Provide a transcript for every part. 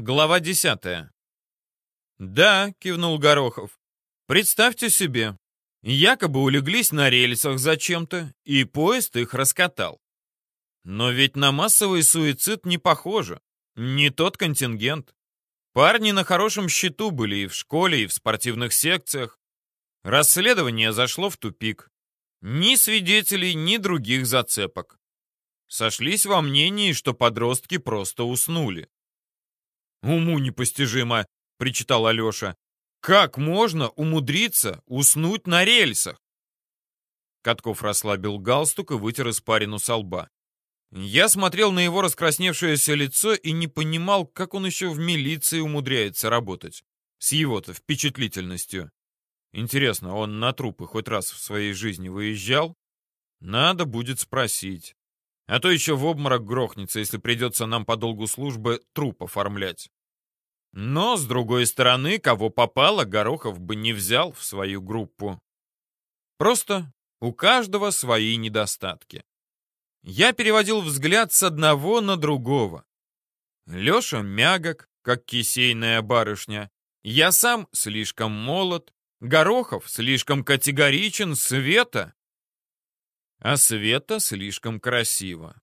Глава десятая. «Да», — кивнул Горохов. «Представьте себе, якобы улеглись на рельсах зачем-то, и поезд их раскатал. Но ведь на массовый суицид не похоже. Не тот контингент. Парни на хорошем счету были и в школе, и в спортивных секциях. Расследование зашло в тупик. Ни свидетелей, ни других зацепок. Сошлись во мнении, что подростки просто уснули. «Уму непостижимо», — причитал Алеша. «Как можно умудриться уснуть на рельсах?» Катков расслабил галстук и вытер испарину со лба. Я смотрел на его раскрасневшееся лицо и не понимал, как он еще в милиции умудряется работать. С его-то впечатлительностью. Интересно, он на трупы хоть раз в своей жизни выезжал? Надо будет спросить. А то еще в обморок грохнется, если придется нам по долгу службы труп оформлять. Но, с другой стороны, кого попало, Горохов бы не взял в свою группу. Просто у каждого свои недостатки. Я переводил взгляд с одного на другого. Леша мягок, как кисейная барышня. Я сам слишком молод. Горохов слишком категоричен. Света а Света слишком красиво.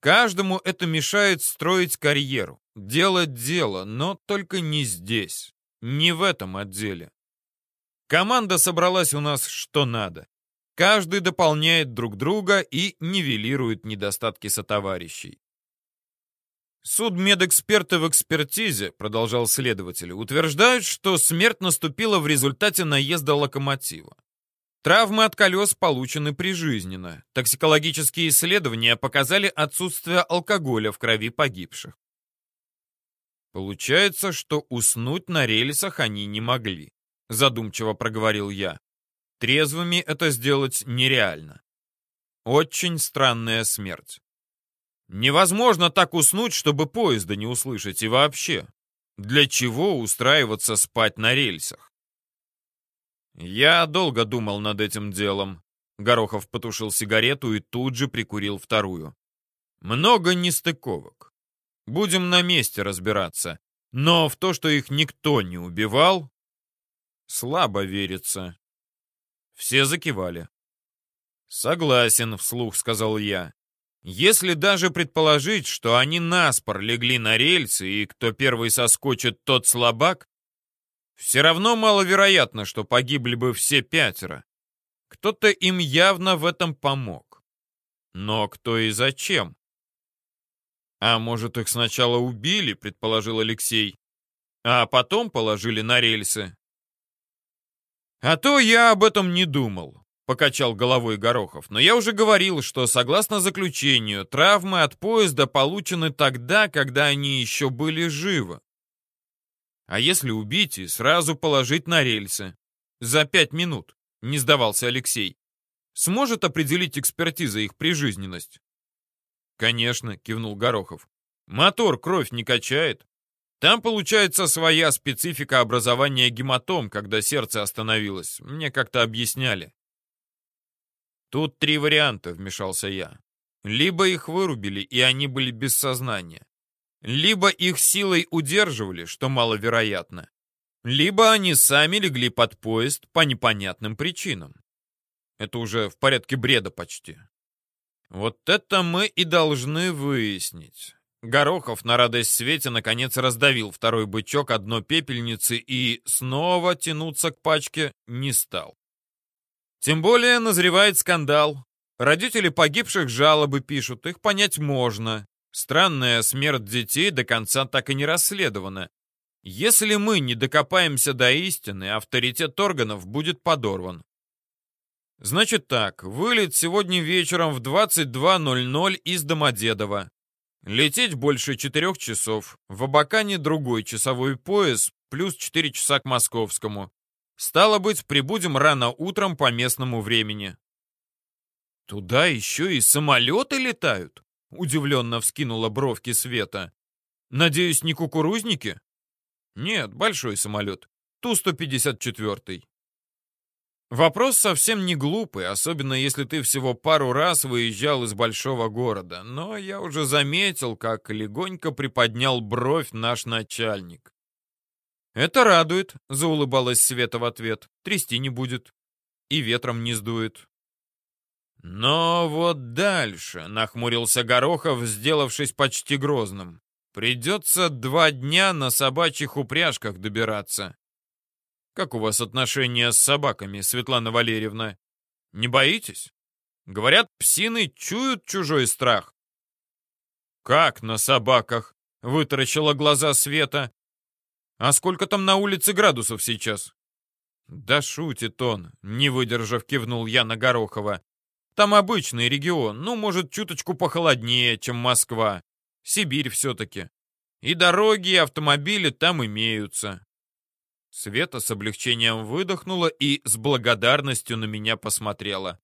Каждому это мешает строить карьеру, делать дело, но только не здесь, не в этом отделе. Команда собралась у нас что надо. Каждый дополняет друг друга и нивелирует недостатки сотоварищей. Судмедэксперты в экспертизе, продолжал следователь, утверждают, что смерть наступила в результате наезда локомотива. Травмы от колес получены прижизненно. Токсикологические исследования показали отсутствие алкоголя в крови погибших. Получается, что уснуть на рельсах они не могли, задумчиво проговорил я. Трезвыми это сделать нереально. Очень странная смерть. Невозможно так уснуть, чтобы поезда не услышать и вообще. Для чего устраиваться спать на рельсах? Я долго думал над этим делом. Горохов потушил сигарету и тут же прикурил вторую. Много нестыковок. Будем на месте разбираться. Но в то, что их никто не убивал, слабо верится. Все закивали. «Согласен», — вслух сказал я. «Если даже предположить, что они наспор легли на рельсы, и кто первый соскочит, тот слабак, все равно маловероятно, что погибли бы все пятеро. Кто-то им явно в этом помог. Но кто и зачем? А может, их сначала убили, предположил Алексей, а потом положили на рельсы? А то я об этом не думал, покачал головой Горохов. Но я уже говорил, что согласно заключению, травмы от поезда получены тогда, когда они еще были живы. А если убить и сразу положить на рельсы? За пять минут, не сдавался Алексей. Сможет определить экспертиза их прижизненность? Конечно, кивнул Горохов. Мотор кровь не качает. Там получается своя специфика образования гематом, когда сердце остановилось. Мне как-то объясняли. Тут три варианта, вмешался я. Либо их вырубили, и они были без сознания. Либо их силой удерживали, что маловероятно, либо они сами легли под поезд по непонятным причинам. Это уже в порядке бреда почти. Вот это мы и должны выяснить. Горохов на радость Свете наконец раздавил второй бычок одно пепельницы и снова тянуться к пачке не стал. Тем более назревает скандал. Родители погибших жалобы пишут, их понять можно. Странная смерть детей до конца так и не расследована. Если мы не докопаемся до истины, авторитет органов будет подорван. Значит так, вылет сегодня вечером в 22.00 из Домодедово. Лететь больше четырех часов. В Абакане другой часовой пояс, плюс 4 часа к московскому. Стало быть, прибудем рано утром по местному времени. Туда еще и самолеты летают? Удивленно вскинула бровки Света. Надеюсь, не кукурузники? Нет, большой самолет. Ту-154. Вопрос совсем не глупый, особенно если ты всего пару раз выезжал из большого города, но я уже заметил, как легонько приподнял бровь наш начальник. «Это радует», — заулыбалась Света в ответ. «Трясти не будет. И ветром не сдует». «Но вот дальше», — нахмурился Горохов, сделавшись почти грозным. «Придется два дня на собачьих упряжках добираться». «Как у вас отношения с собаками, Светлана Валерьевна? Не боитесь? Говорят, псины чуют чужой страх». «Как на собаках?» — вытаращила глаза Света. «А сколько там на улице градусов сейчас?» «Да шутит он», — не выдержав, кивнул я на Горохова. Там обычный регион, ну, может, чуточку похолоднее, чем Москва. Сибирь все-таки. И дороги, и автомобили там имеются. Света с облегчением выдохнула и с благодарностью на меня посмотрела.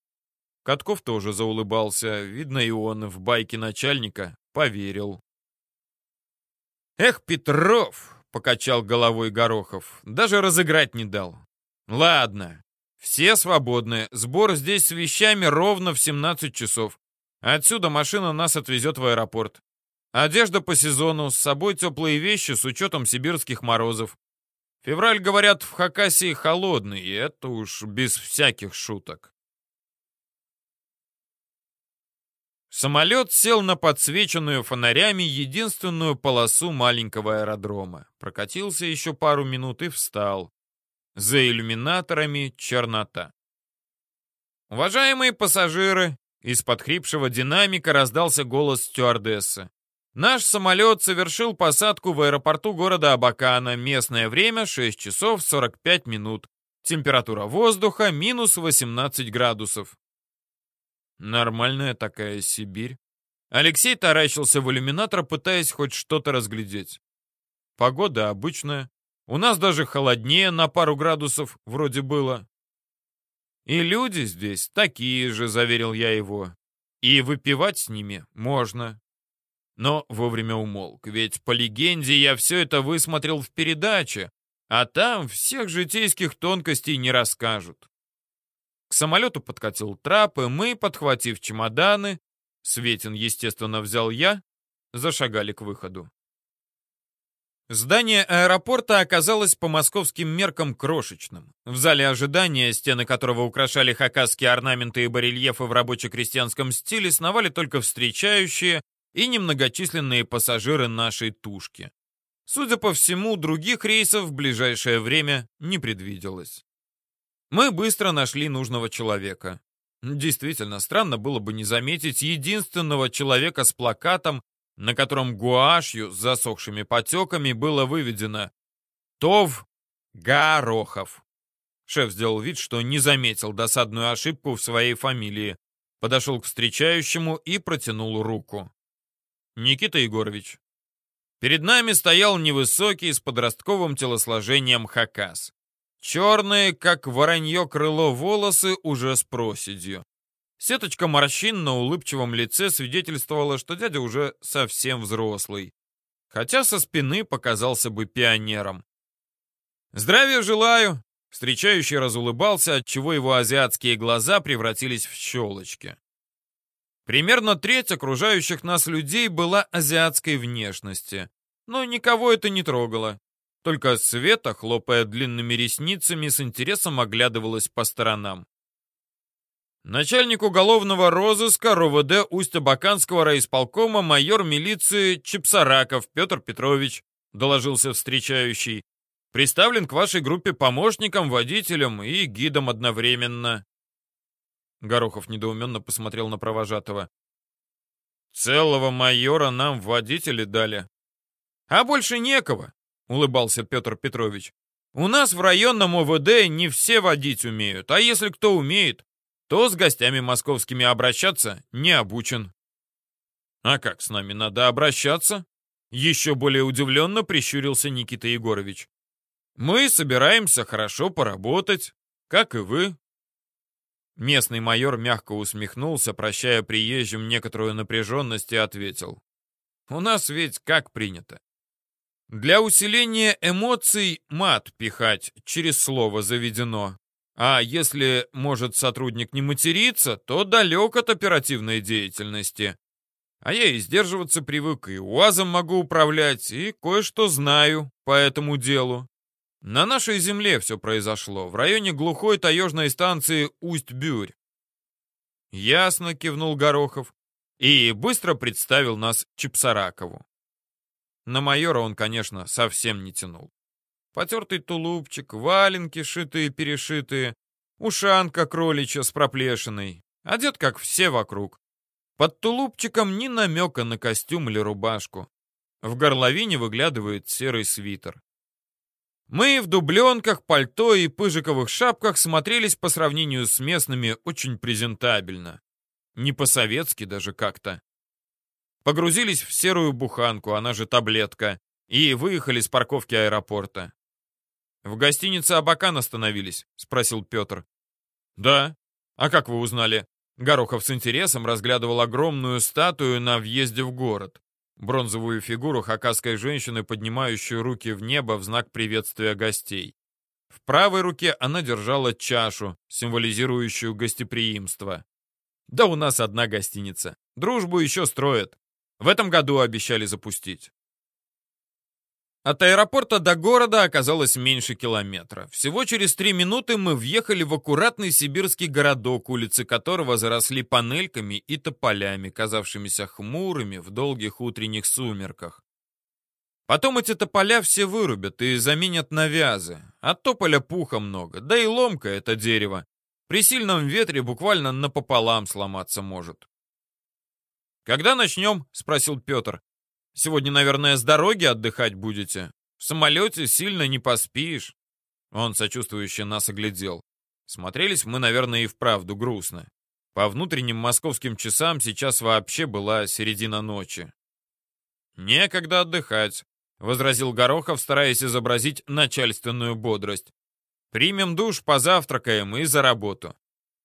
Катков тоже заулыбался. Видно, и он в байке начальника поверил. «Эх, Петров!» — покачал головой Горохов. «Даже разыграть не дал. Ладно, все свободны. Сбор здесь с вещами ровно в 17 часов. Отсюда машина нас отвезет в аэропорт. Одежда по сезону, с собой теплые вещи с учетом сибирских морозов. Февраль, говорят, в Хакасии холодный, и это уж без всяких шуток. Самолет сел на подсвеченную фонарями единственную полосу маленького аэродрома. Прокатился еще пару минут и встал. За иллюминаторами чернота. «Уважаемые пассажиры!» Из-под хрипшего динамика раздался голос стюардессы. Наш самолет совершил посадку в аэропорту города Абакана. Местное время 6 часов 45 минут. Температура воздуха минус 18 градусов. Нормальная такая Сибирь. Алексей таращился в иллюминатор, пытаясь хоть что-то разглядеть. Погода обычная. У нас даже холоднее на пару градусов вроде было. И люди здесь такие же, заверил я его. И выпивать с ними можно. Но вовремя умолк, ведь по легенде я все это высмотрел в передаче, а там всех житейских тонкостей не расскажут. К самолету подкатил трап, и мы, подхватив чемоданы, Светин, естественно, взял я, зашагали к выходу. Здание аэропорта оказалось по московским меркам крошечным. В зале ожидания, стены которого украшали хакасские орнаменты и барельефы в рабоче-крестьянском стиле, сновали только встречающие и немногочисленные пассажиры нашей тушки. Судя по всему, других рейсов в ближайшее время не предвиделось. Мы быстро нашли нужного человека. Действительно, странно было бы не заметить единственного человека с плакатом на котором гуашью с засохшими потеками было выведено «Тов Горохов». Шеф сделал вид, что не заметил досадную ошибку в своей фамилии, подошел к встречающему и протянул руку. «Никита Егорович». Перед нами стоял невысокий с подростковым телосложением хакас. Черные, как воронье крыло, волосы уже с проседью. Сеточка морщин на улыбчивом лице свидетельствовала, что дядя уже совсем взрослый. Хотя со спины показался бы пионером. «Здравия желаю!» Встречающий разулыбался, отчего его азиатские глаза превратились в щелочки. Примерно треть окружающих нас людей была азиатской внешности, но никого это не трогало. Только Света, хлопая длинными ресницами, с интересом оглядывалась по сторонам. Начальник уголовного розыска РОВД Усть-Абаканского райисполкома майор милиции Чепсараков Петр Петрович, доложился встречающий. Представлен к вашей группе помощником, водителем и гидом одновременно. Горохов недоуменно посмотрел на провожатого. Целого майора нам водители дали. А больше некого, улыбался Петр Петрович. У нас в районном ОВД не все водить умеют, а если кто умеет, то с гостями московскими обращаться не обучен. А как с нами надо обращаться? Еще более удивленно прищурился Никита Егорович. Мы собираемся хорошо поработать, как и вы. Местный майор мягко усмехнулся, прощая приезжим некоторую напряженность и ответил. У нас ведь как принято. Для усиления эмоций мат пихать через слово заведено. А если может сотрудник не материться, то далек от оперативной деятельности. А я и сдерживаться привык, и УАЗом могу управлять, и кое-что знаю по этому делу. На нашей земле все произошло, в районе глухой таежной станции Усть-Бюрь. Ясно, кивнул Горохов и быстро представил нас Чепсаракову. На майора он, конечно, совсем не тянул. Потертый тулупчик, валенки шитые-перешитые, ушанка кроличья с проплешиной, одет как все вокруг. Под тулупчиком ни намека на костюм или рубашку. В горловине выглядывает серый свитер. Мы в дубленках, пальто и пыжиковых шапках смотрелись по сравнению с местными очень презентабельно. Не по-советски даже как-то. Погрузились в серую буханку, она же таблетка, и выехали с парковки аэропорта. «В гостинице Абакан остановились?» — спросил Петр. «Да. А как вы узнали?» Горохов с интересом разглядывал огромную статую на въезде в город. Бронзовую фигуру хакасской женщины, поднимающую руки в небо в знак приветствия гостей. В правой руке она держала чашу, символизирующую гостеприимство. Да у нас одна гостиница. Дружбу еще строят. В этом году обещали запустить. От аэропорта до города оказалось меньше километра. Всего через три минуты мы въехали в аккуратный сибирский городок, улицы которого заросли панельками и тополями, казавшимися хмурыми в долгих утренних сумерках. Потом эти тополя все вырубят и заменят на вязы. От тополя пуха много, да и ломка это дерево. При сильном ветре буквально напополам сломаться может. «Когда начнем?» — спросил Петр. «Сегодня, наверное, с дороги отдыхать будете? В самолете сильно не поспишь». Он сочувствующе нас оглядел. Смотрелись мы, наверное, и вправду грустно. По внутренним московским часам сейчас вообще была середина ночи. «Некогда отдыхать», — возразил Горохов, стараясь изобразить начальственную бодрость. Примем душ, позавтракаем и за работу.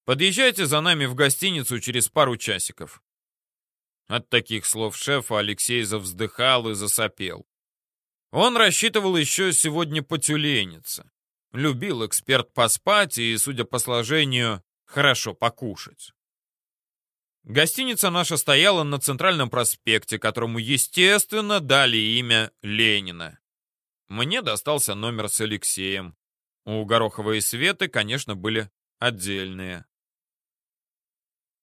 Подъезжайте за нами в гостиницу через пару часиков». От таких слов шефа Алексей завздыхал и засопел. Он рассчитывал еще сегодня потюлениться. Любил эксперт поспать и, судя по сложению, хорошо покушать. Гостиница наша стояла на центральном проспекте, которому, естественно, дали имя Ленина. Мне достался номер с Алексеем. У Горохова и Светы, конечно, были отдельные.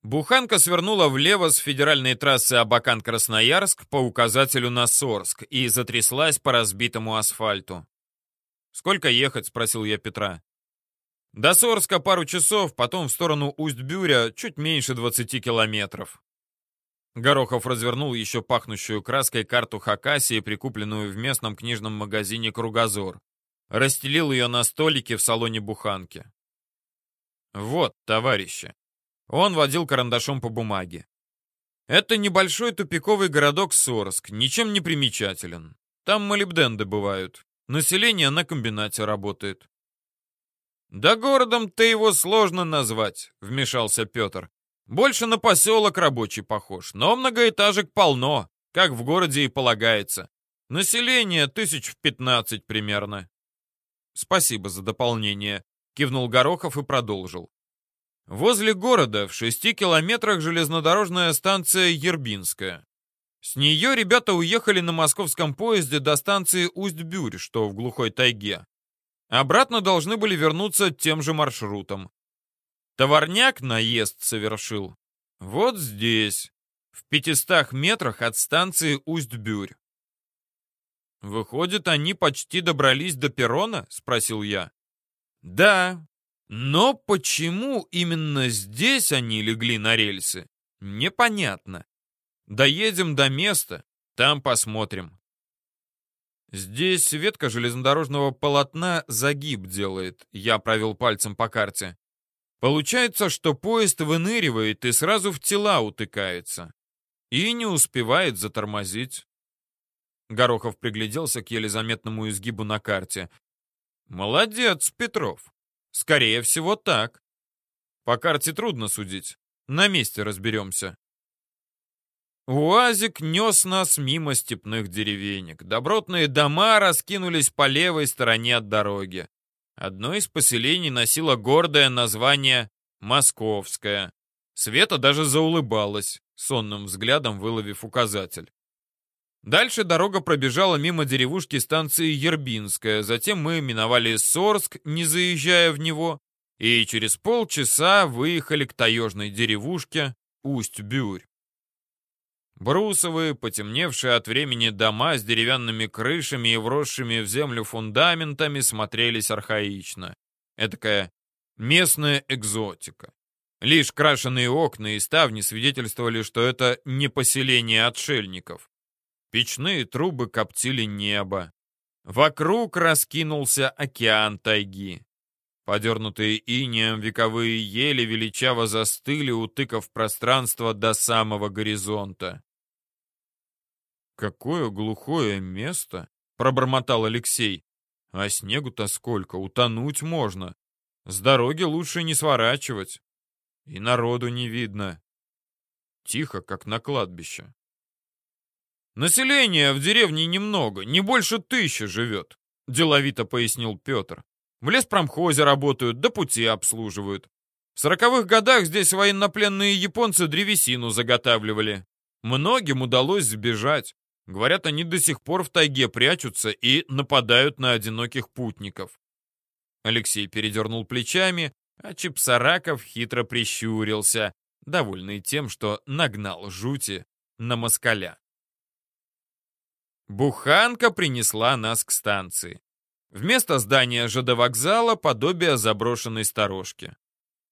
Буханка свернула влево с федеральной трассы Абакан-Красноярск по указателю на Сорск и затряслась по разбитому асфальту. «Сколько ехать?» — спросил я Петра. «До Сорска пару часов, потом в сторону Усть-Бюря чуть меньше 20 километров». Горохов развернул еще пахнущую краской карту Хакасии, прикупленную в местном книжном магазине «Кругозор» расстелил ее на столике в салоне буханки. «Вот, товарищи». Он водил карандашом по бумаге. «Это небольшой тупиковый городок Сороск, ничем не примечателен. Там молибден добывают. Население на комбинате работает». «Да городом-то его сложно назвать», — вмешался Петр. «Больше на поселок рабочий похож, но многоэтажек полно, как в городе и полагается. Население тысяч в пятнадцать примерно». «Спасибо за дополнение», — кивнул Горохов и продолжил. «Возле города, в шести километрах, железнодорожная станция Ербинская. С нее ребята уехали на московском поезде до станции Усть-Бюрь, что в глухой тайге. Обратно должны были вернуться тем же маршрутом. Товарняк наезд совершил. Вот здесь, в пятистах метрах от станции Усть-Бюрь. «Выходит, они почти добрались до перрона?» — спросил я. «Да, но почему именно здесь они легли на рельсы, непонятно. Доедем до места, там посмотрим». «Здесь ветка железнодорожного полотна загиб делает», — я провел пальцем по карте. «Получается, что поезд выныривает и сразу в тела утыкается. И не успевает затормозить». Горохов пригляделся к еле заметному изгибу на карте. «Молодец, Петров. Скорее всего, так. По карте трудно судить. На месте разберемся». УАЗик нес нас мимо степных деревенек. Добротные дома раскинулись по левой стороне от дороги. Одно из поселений носило гордое название «Московское». Света даже заулыбалась, сонным взглядом выловив указатель. Дальше дорога пробежала мимо деревушки станции Ербинская, затем мы миновали Сорск, не заезжая в него, и через полчаса выехали к таежной деревушке Усть-Бюрь. Брусовые, потемневшие от времени дома с деревянными крышами и вросшими в землю фундаментами смотрелись архаично. Этакая местная экзотика. Лишь крашеные окна и ставни свидетельствовали, что это не поселение отшельников. Печные трубы коптили небо. Вокруг раскинулся океан тайги. Подернутые инеем вековые ели величаво застыли, утыкав пространство до самого горизонта. «Какое глухое место!» — пробормотал Алексей. «А снегу-то сколько, утонуть можно. С дороги лучше не сворачивать. И народу не видно. Тихо, как на кладбище». «Населения в деревне немного, не больше тысячи живет», — деловито пояснил Петр. В леспромхозе работают, да пути обслуживают. В сороковых годах здесь военнопленные японцы древесину заготавливали. Многим удалось сбежать. Говорят, они до сих пор в тайге прячутся и нападают на одиноких путников. Алексей передернул плечами, а Чипсараков хитро прищурился, довольный тем, что нагнал жути на москаля. Буханка принесла нас к станции. Вместо здания ЖД вокзала подобие заброшенной сторожки.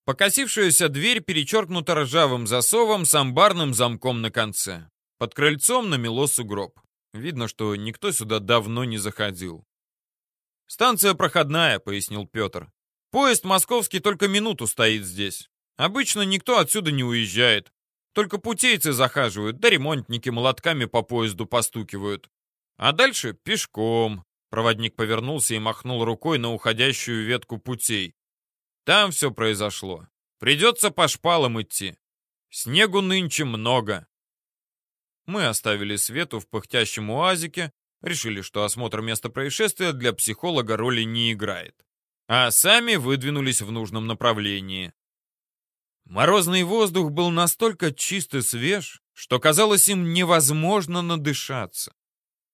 Покосившаяся дверь перечеркнута ржавым засовом с амбарным замком на конце. Под крыльцом намело сугроб. Видно, что никто сюда давно не заходил. «Станция проходная», — пояснил Петр. «Поезд московский только минуту стоит здесь. Обычно никто отсюда не уезжает. Только путейцы захаживают, да ремонтники молотками по поезду постукивают. А дальше пешком, Проводник повернулся и махнул рукой на уходящую ветку путей. Там все произошло. Придется по шпалам идти. Снегу нынче много. Мы оставили Свету в пыхтящем уазике, решили, что осмотр места происшествия для психолога роли не играет. А сами выдвинулись в нужном направлении. Морозный воздух был настолько чист и свеж, что казалось им невозможно надышаться.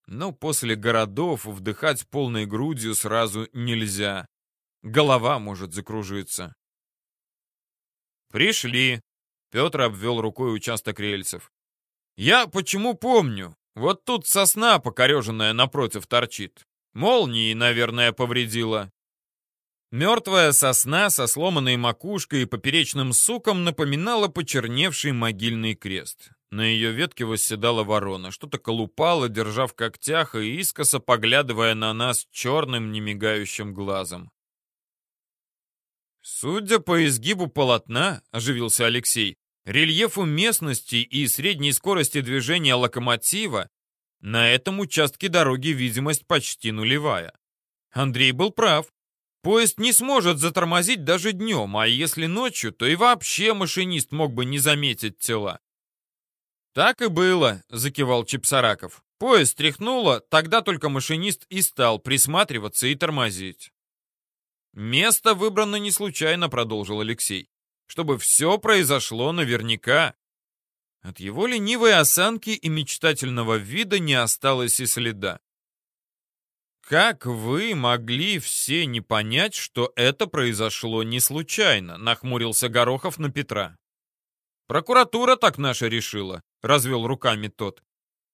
Но после городов вдыхать полной грудью сразу нельзя. Голова может закружиться. Пришли. Петр обвел рукой участок рельсов. Я почему помню? Вот тут сосна покореженная напротив торчит. Молнией, наверное, повредила. Мертвая сосна со сломанной макушкой и поперечным суком напоминала почерневший могильный крест. На ее ветке восседала ворона, что-то колупала, держа в когтях и искоса поглядывая на нас черным немигающим глазом. «Судя по изгибу полотна», — оживился Алексей, рельефу местности и средней скорости движения локомотива, на этом участке дороги видимость почти нулевая. Андрей был прав. Поезд не сможет затормозить даже днем, а если ночью, то и вообще машинист мог бы не заметить тела. «Так и было», — закивал Чепсараков. Поезд тряхнуло, тогда только машинист и стал присматриваться и тормозить. «Место выбрано не случайно», — продолжил Алексей. «Чтобы все произошло наверняка». От его ленивой осанки и мечтательного вида не осталось и следа. «Как вы могли все не понять, что это произошло не случайно?» — нахмурился Горохов на Петра. «Прокуратура так наша решила», — развел руками тот.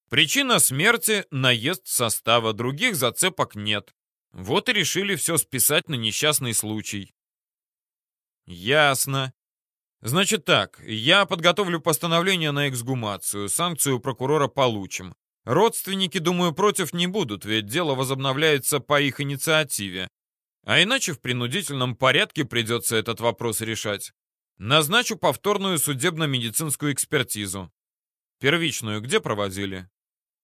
«Причина смерти — наезд состава, других зацепок нет. Вот и решили все списать на несчастный случай». «Ясно. Значит так, я подготовлю постановление на эксгумацию, санкцию прокурора получим. Родственники, думаю, против не будут, ведь дело возобновляется по их инициативе. А иначе в принудительном порядке придется этот вопрос решать. Назначу повторную судебно-медицинскую экспертизу. Первичную где проводили?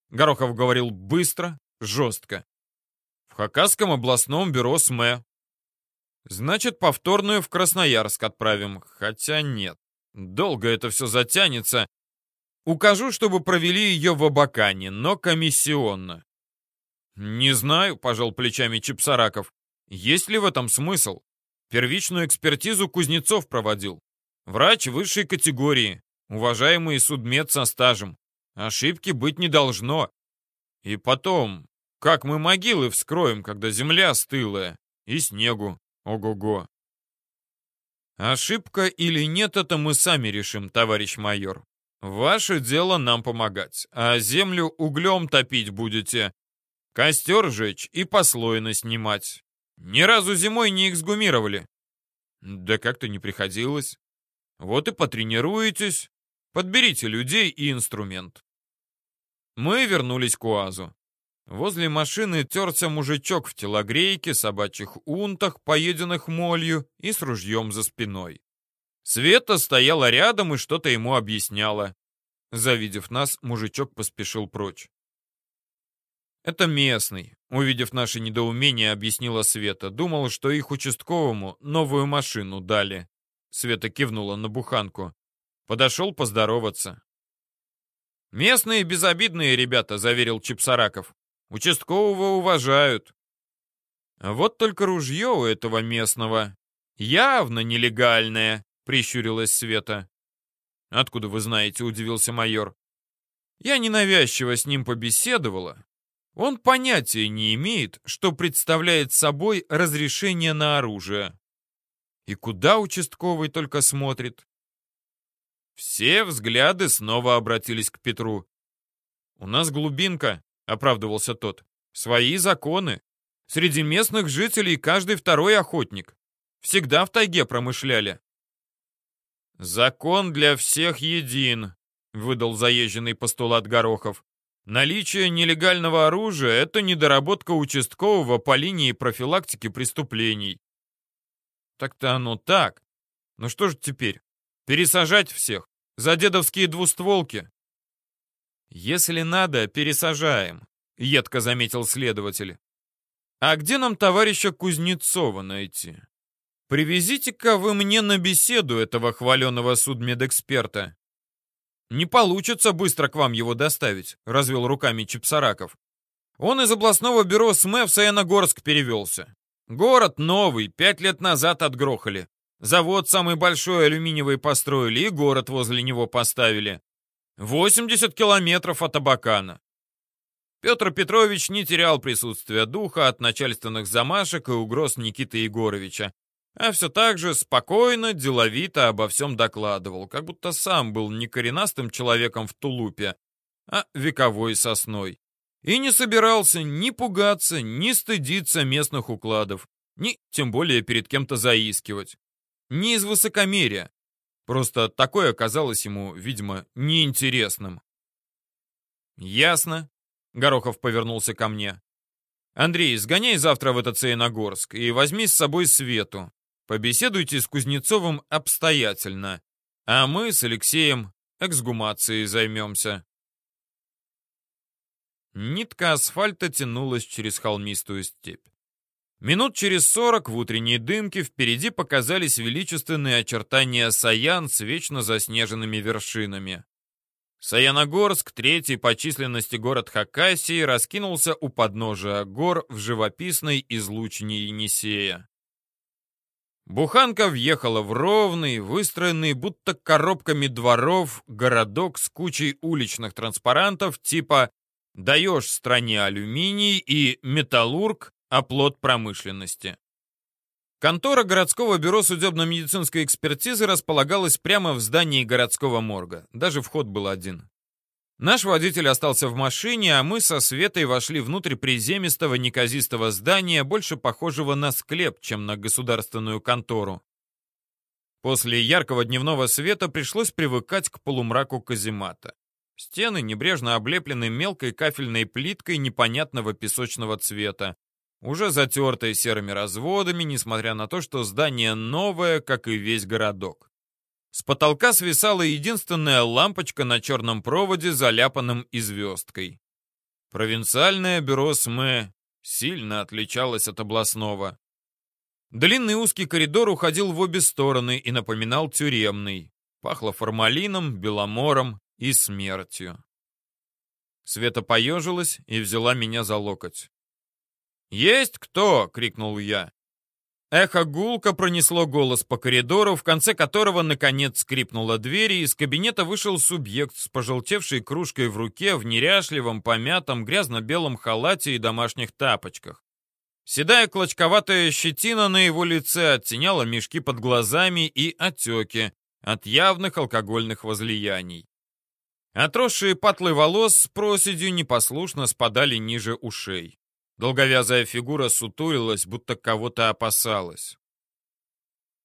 Горохов говорил быстро, жестко. В Хакасском областном бюро СМЭ. Значит, повторную в Красноярск отправим. Хотя нет. Долго это все затянется. Укажу, чтобы провели ее в Абакане, но комиссионно. «Не знаю», — пожал плечами Чепсараков. Есть ли в этом смысл? Первичную экспертизу Кузнецов проводил. Врач высшей категории, уважаемый судмед со стажем. Ошибки быть не должно. И потом, как мы могилы вскроем, когда земля стылая? И снегу. Ого-го. Ошибка или нет, это мы сами решим, товарищ майор. Ваше дело нам помогать, а землю углем топить будете, костер жечь и послойно снимать. Ни разу зимой не эксгумировали. Да как-то не приходилось. Вот и потренируетесь, подберите людей и инструмент. Мы вернулись к УАЗу. Возле машины терся мужичок в телогрейке, собачьих унтах, поеденных молью и с ружьем за спиной. Света стояла рядом и что-то ему объясняла. Завидев нас, мужичок поспешил прочь. «Это местный», — увидев наше недоумение, объяснила Света. Думал, что их участковому новую машину дали. Света кивнула на буханку. Подошел поздороваться. «Местные безобидные ребята», — заверил Чепсараков. Участкового уважают. А вот только ружье у этого местного явно нелегальное, прищурилась Света. Откуда вы знаете, удивился майор. Я ненавязчиво с ним побеседовала. Он понятия не имеет, что представляет собой разрешение на оружие. И куда участковый только смотрит. Все взгляды снова обратились к Петру. «У нас глубинка», — оправдывался тот. «Свои законы. Среди местных жителей каждый второй охотник. Всегда в тайге промышляли». «Закон для всех един», — выдал заезженный постулат Горохов. «Наличие нелегального оружия — это недоработка участкового по линии профилактики преступлений». «Так-то оно так. Ну что же теперь? Пересажать всех? За дедовские двустволки?» «Если надо, пересажаем», — едко заметил следователь. «А где нам товарища Кузнецова найти? Привезите-ка вы мне на беседу этого хваленого судмедэксперта». «Не получится быстро к вам его доставить», — развел руками Чепсараков. «Он из областного бюро СМЭ в Саяногорск перевелся. Город новый, пять лет назад отгрохали. Завод самый большой алюминиевый построили и город возле него поставили. 80 километров от Абакана. Петр Петрович не терял присутствия духа от начальственных замашек и угроз Никиты Егоровича, а все так же спокойно, деловито обо всем докладывал, как будто сам был не коренастым человеком в тулупе, а вековой сосной. И не собирался ни пугаться, ни стыдиться местных укладов, ни тем более перед кем-то заискивать. Не из высокомерия, Просто такое оказалось ему, видимо, неинтересным. «Ясно», — Горохов повернулся ко мне. «Андрей, сгоняй завтра в этот Саяногорск и возьми с собой Свету. Побеседуйте с Кузнецовым обстоятельно, а мы с Алексеем эксгумацией займемся». Нитка асфальта тянулась через холмистую степь. Минут через сорок в утренней дымке впереди показались величественные очертания Саян с вечно заснеженными вершинами. Саяногорск, третий по численности город Хакасии, раскинулся у подножия гор в живописной излучине Енисея. Буханка въехала в ровный, выстроенный будто коробками дворов, городок с кучей уличных транспарантов типа «Даешь стране алюминий» и «Металлург», оплот промышленности. Контора городского бюро судебно-медицинской экспертизы располагалась прямо в здании городского морга. Даже вход был один. Наш водитель остался в машине, а мы со Светой вошли внутрь приземистого неказистого здания, больше похожего на склеп, чем на государственную контору. После яркого дневного света пришлось привыкать к полумраку каземата. Стены небрежно облеплены мелкой кафельной плиткой непонятного песочного цвета уже затертое серыми разводами, несмотря на то, что здание новое, как и весь городок. С потолка свисала единственная лампочка на черном проводе, заляпанном и звездкой. Провинциальное бюро СМЭ сильно отличалось от областного. Длинный узкий коридор уходил в обе стороны и напоминал тюремный. Пахло формалином, беломором и смертью. Света поежилась и взяла меня за локоть. «Есть кто?» — крикнул я. Эхо гулко пронесло голос по коридору, в конце которого, наконец, скрипнула дверь, и из кабинета вышел субъект с пожелтевшей кружкой в руке, в неряшливом, помятом, грязно-белом халате и домашних тапочках. Седая клочковатая щетина на его лице оттеняла мешки под глазами и отеки от явных алкогольных возлияний. Отросшие патлы волос с проседью непослушно спадали ниже ушей. Долговязая фигура сутурилась, будто кого-то опасалась.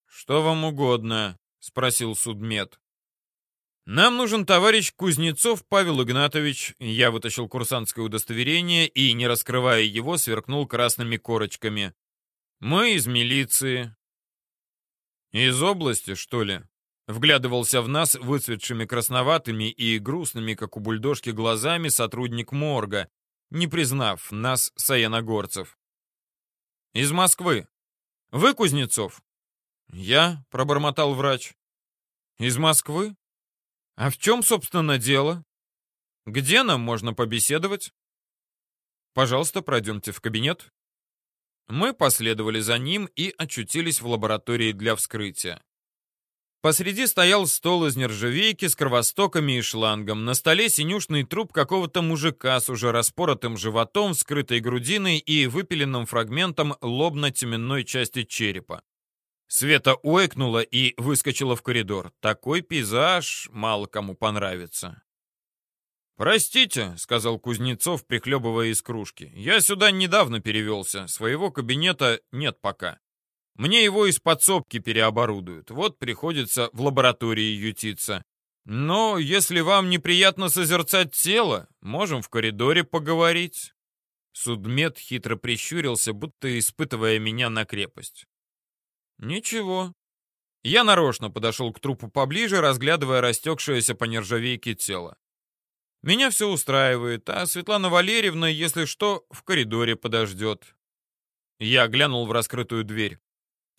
«Что вам угодно?» — спросил судмед. «Нам нужен товарищ Кузнецов Павел Игнатович». Я вытащил курсантское удостоверение и, не раскрывая его, сверкнул красными корочками. «Мы из милиции». «Из области, что ли?» Вглядывался в нас выцветшими красноватыми и грустными, как у бульдожки, глазами сотрудник морга, не признав нас, саяногорцев. «Из Москвы. Вы Кузнецов?» «Я», — пробормотал врач. «Из Москвы? А в чем, собственно, дело? Где нам можно побеседовать?» «Пожалуйста, пройдемте в кабинет». Мы последовали за ним и очутились в лаборатории для вскрытия. Посреди стоял стол из нержавейки с кровостоками и шлангом. На столе синюшный труп какого-то мужика с уже распоротым животом, скрытой грудиной и выпиленным фрагментом лобно-теменной части черепа. Света ойкнула и выскочила в коридор. Такой пейзаж мало кому понравится. «Простите», — сказал Кузнецов, прихлебывая из кружки. «Я сюда недавно перевелся. Своего кабинета нет пока. Мне его из подсобки переоборудуют. Вот приходится в лаборатории ютиться. Но если вам неприятно созерцать тело, можем в коридоре поговорить». Судмед хитро прищурился, будто испытывая меня на крепость. «Ничего». Я нарочно подошел к трупу поближе, разглядывая растекшееся по нержавейке тело. Меня все устраивает, а Светлана Валерьевна, если что, в коридоре подождет. Я глянул в раскрытую дверь.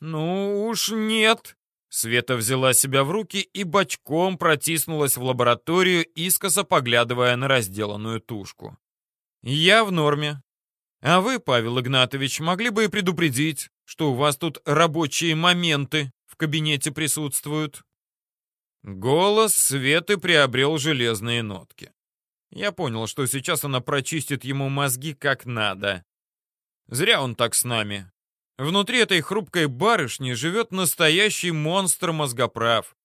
«Ну уж нет!» Света взяла себя в руки и бочком протиснулась в лабораторию, искоса поглядывая на разделанную тушку. «Я в норме. А вы, Павел Игнатович, могли бы и предупредить, что у вас тут рабочие моменты в кабинете присутствуют?» Голос Светы приобрел железные нотки. Я понял, что сейчас она прочистит ему мозги как надо. Зря он так с нами. Внутри этой хрупкой барышни живет настоящий монстр-мозгоправ.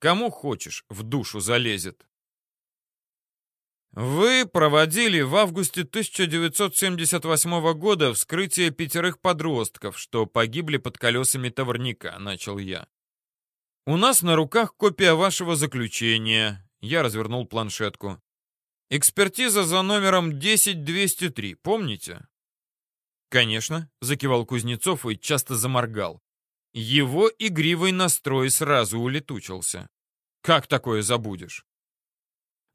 Кому хочешь, в душу залезет. Вы проводили в августе 1978 года вскрытие пятерых подростков, что погибли под колесами товарника, начал я. У нас на руках копия вашего заключения. Я развернул планшетку. Экспертиза за номером 10203, помните? «Конечно», — закивал Кузнецов и часто заморгал. Его игривый настрой сразу улетучился. «Как такое забудешь?»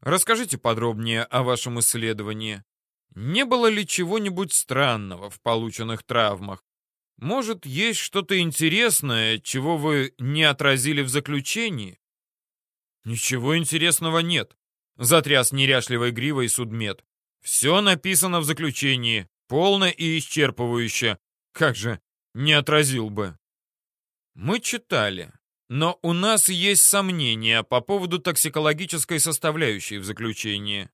«Расскажите подробнее о вашем исследовании. Не было ли чего-нибудь странного в полученных травмах? Может, есть что-то интересное, чего вы не отразили в заключении?» «Ничего интересного нет», — затряс неряшливой гривой судмед. «Все написано в заключении. Полно и исчерпывающе. Как же, не отразил бы. Мы читали, но у нас есть сомнения по поводу токсикологической составляющей в заключении.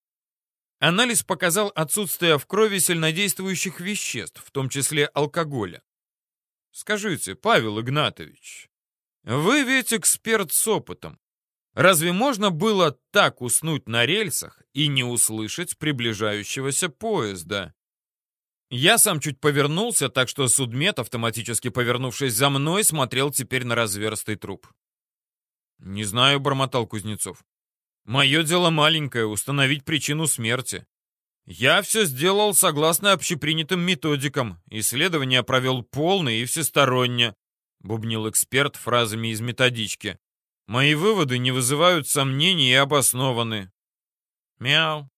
Анализ показал отсутствие в крови сильнодействующих веществ, в том числе алкоголя. Скажите, Павел Игнатович, вы ведь эксперт с опытом. Разве можно было так уснуть на рельсах и не услышать приближающегося поезда? Я сам чуть повернулся, так что судмед, автоматически повернувшись за мной, смотрел теперь на разверстый труп. «Не знаю», — бормотал Кузнецов. «Мое дело маленькое — установить причину смерти. Я все сделал согласно общепринятым методикам. Исследование провел полное и всесторонне», — бубнил эксперт фразами из методички. «Мои выводы не вызывают сомнений и обоснованы». «Мяу».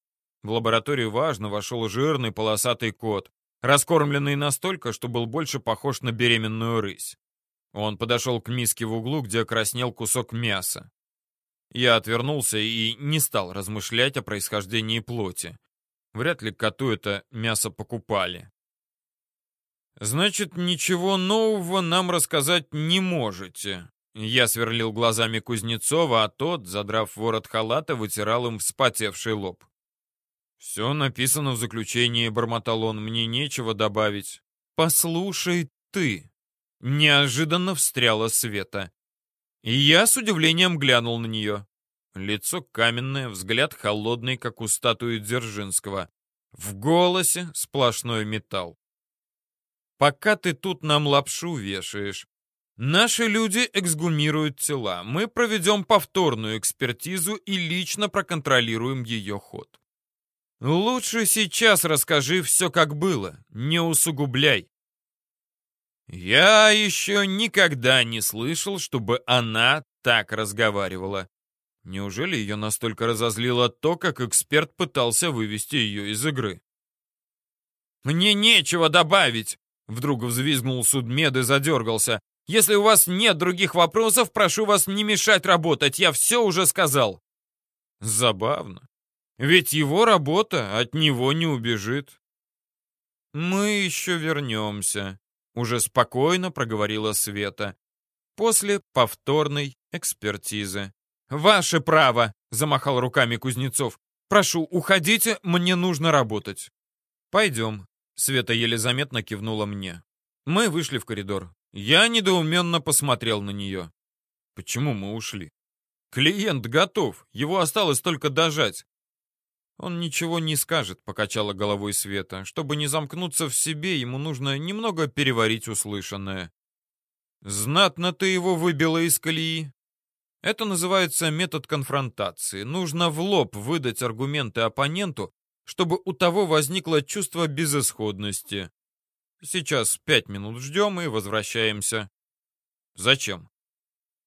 В лабораторию важно вошел жирный полосатый кот раскормленный настолько, что был больше похож на беременную рысь. Он подошел к миске в углу, где краснел кусок мяса. Я отвернулся и не стал размышлять о происхождении плоти. Вряд ли коту это мясо покупали. «Значит, ничего нового нам рассказать не можете». Я сверлил глазами Кузнецова, а тот, задрав ворот халата, вытирал им вспотевший лоб. «Все написано в заключении», — бормотал он, — «мне нечего добавить». «Послушай ты», — неожиданно встряла Света. И я с удивлением глянул на нее. Лицо каменное, взгляд холодный, как у статуи Дзержинского. В голосе сплошной металл. «Пока ты тут нам лапшу вешаешь, Наши люди эксгумируют тела. Мы проведем повторную экспертизу и лично проконтролируем ее ход. Лучше сейчас расскажи все, как было, не усугубляй. Я еще никогда не слышал, чтобы она так разговаривала. Неужели ее настолько разозлило то, как эксперт пытался вывести ее из игры? «Мне нечего добавить!» Вдруг взвизгнул судмед и задергался. «Если у вас нет других вопросов, прошу вас не мешать работать, я все уже сказал». Забавно. Ведь его работа от него не убежит. «Мы еще вернемся», — уже спокойно проговорила Света. После повторной экспертизы. «Ваше право!» — замахал руками Кузнецов. «Прошу, уходите, мне нужно работать». «Пойдем», — Света еле заметно кивнула мне. Мы вышли в коридор. Я недоуменно посмотрел на нее. «Почему мы ушли?» «Клиент готов, его осталось только дожать. «Он ничего не скажет», — покачала головой Света. «Чтобы не замкнуться в себе, ему нужно немного переварить услышанное». «Знатно ты его выбила из колеи». Это называется метод конфронтации. Нужно в лоб выдать аргументы оппоненту, чтобы у того возникло чувство безысходности. Сейчас пять минут ждем и возвращаемся. Зачем?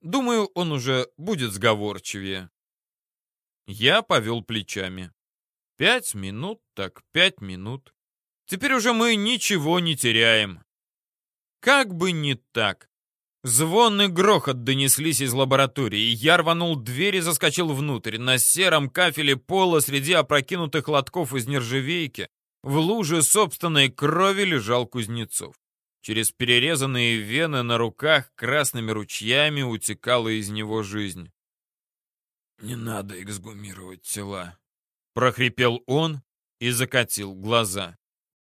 Думаю, он уже будет сговорчивее. Я повел плечами. Пять минут, так пять минут. Теперь уже мы ничего не теряем. Как бы не так. Звон и грохот донеслись из лаборатории. Я рванул дверь и заскочил внутрь. На сером кафеле пола среди опрокинутых лотков из нержавейки в луже собственной крови лежал Кузнецов. Через перерезанные вены на руках красными ручьями утекала из него жизнь. «Не надо эксгумировать тела», прохрипел он и закатил глаза.